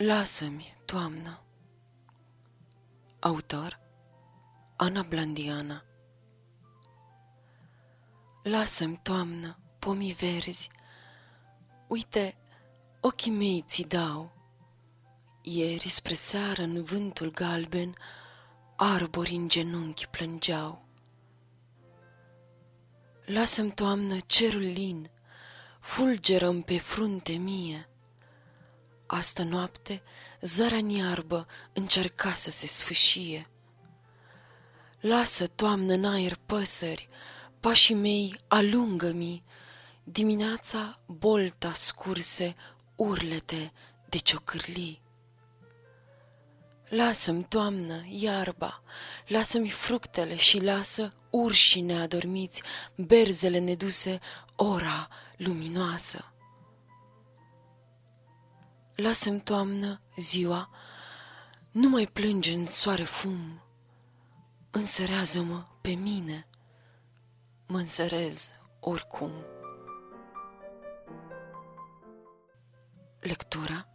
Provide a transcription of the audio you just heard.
Lasă-mi, toamnă. Autor Ana Blandiana. Lasă-mi, toamnă, pomii verzi. Uite, ochii mei ți dau. Ieri spre seară în vântul galben Arbori în genunchi plângeau. Lasă-mi, toamnă, cerul lin Fulgerăm pe frunte mie Astă noapte, zăra în iarbă încerca să se sfâșie. Lasă, toamnă, în aer păsări, pașii mei alungă-mi, dimineața bolta scurse urlete de ciocârlii. Lasă-mi, toamnă, iarba, lasă-mi fructele și lasă urșii neadormiți, berzele neduse, ora luminoasă. Lasă-mi, toamnă, ziua, nu mai plânge în soare fum, Însărează-mă pe mine, mă însărez oricum. Lectura